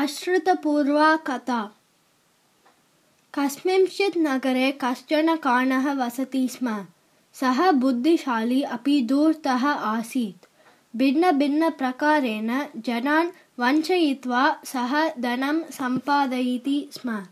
अश्रुतपूर्वा कथा कस्मिंश्चित् नगरे कश्चन काणः वसति स्म। सः बुद्धिशाली अपि दूर्तः आसीत्। भिन्नभिन्नप्रकारेण जनान् वञ्चयित्वा सः धनं सम्पादयति स्म।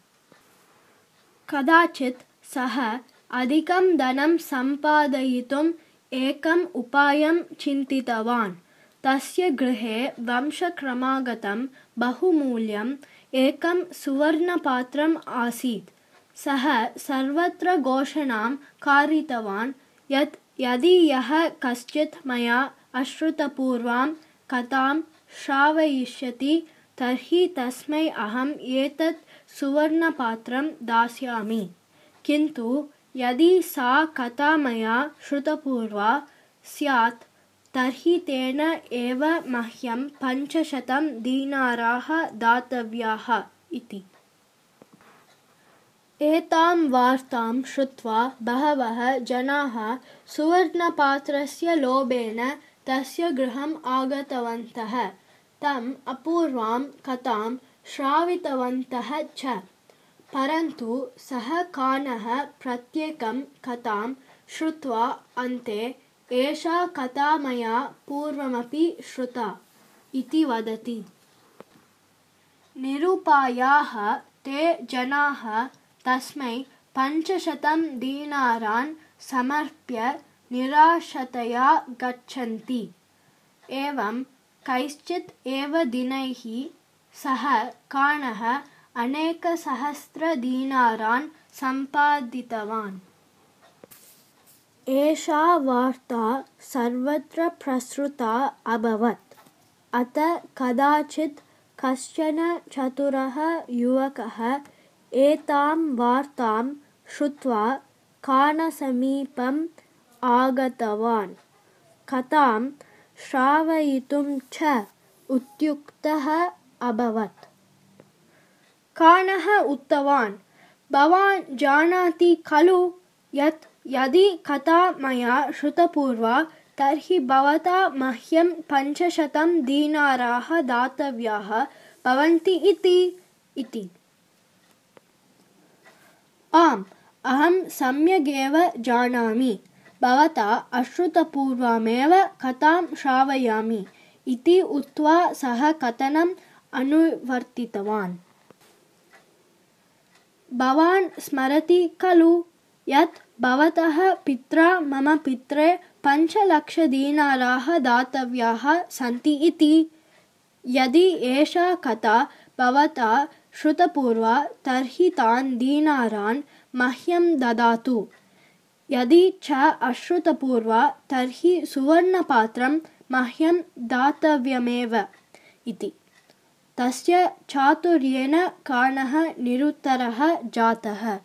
कदाचित् सः अधिकं धनं सम्पादयितुम् एकम् उपायं चिन्तितवान्। तस्य गृहे वंशक्रमागतं बहुमूल्यम् एकं सुवर्णपात्रम् आसीत्। सः सर्वत्र घोषणां कारितवान् यत् यदि यः कश्चित् मया अश्रुतपूर्वां कथां श्रावयिष्यति, तर्हि तस्मै अहम् एतत् सुवर्णपात्रं दास्यामि। किन्तु यदि सा कथा मया श्रुतपूर्वा स्यात् तर्हि तेन एव मह्यं पञ्चशतं दीनाराः दातव्याः इति। एतां वार्तां श्रुत्वा बहवः जनाः सुवर्णपात्रस्य लोभेन तस्य गृहम् आगतवन्तः। तम् अपूर्वां कथां श्रावितवन्तः च। परन्तु सः कानः प्रत्येकं कथां श्रुत्वा अन्ते एषा कथा मया पूर्वमपि श्रुता इति वदति। निरुपायाः ते जनाः तस्मै पञ्चशतं दीनारान् समर्प्य निराशतया गच्छन्ति। एवं कैश्चित् एव दिनैः सः काणः अनेकसहस्रदीनारान् सम्पादितवान् एषा वार्ता सर्वत्र प्रसृता अभवत्। अत कदाचित् कश्चन चतुरः युवकः एतां वार्तां श्रुत्वा कानसमीपम् आगतवान्। कथां श्रावयितुं च उद्युक्तः अभवत्। काणः उक्तवान् भवान् जानाति खलु यत् यदि कथा मया श्रुतपूर्वा, तर्हि भवता मह्यं पञ्चशतं दीनाराः दातव्याः भवन्ति इति इति। आम्, अहं सम्यगेव जानामि। भवता अश्रुतपूर्वमेव कथां श्रावयामि इति उक्त्वा सः कथनम् अनुवर्तितवान्। भवान् स्मरति खलु। यत् भवतः पित्रा मम पित्रे पञ्चलक्षदीनाराः दातव्याः सन्ति इति। यदि एषा कथा भवता श्रुतपूर्वा तर्हि तान् दीनारान् मह्यं ददातु। यदि च अश्रुतपूर्वा तर्हि सुवर्णपात्रं मह्यं दातव्यमेव इति। तस्य चातुर्येण काणः निरुत्तरः जातः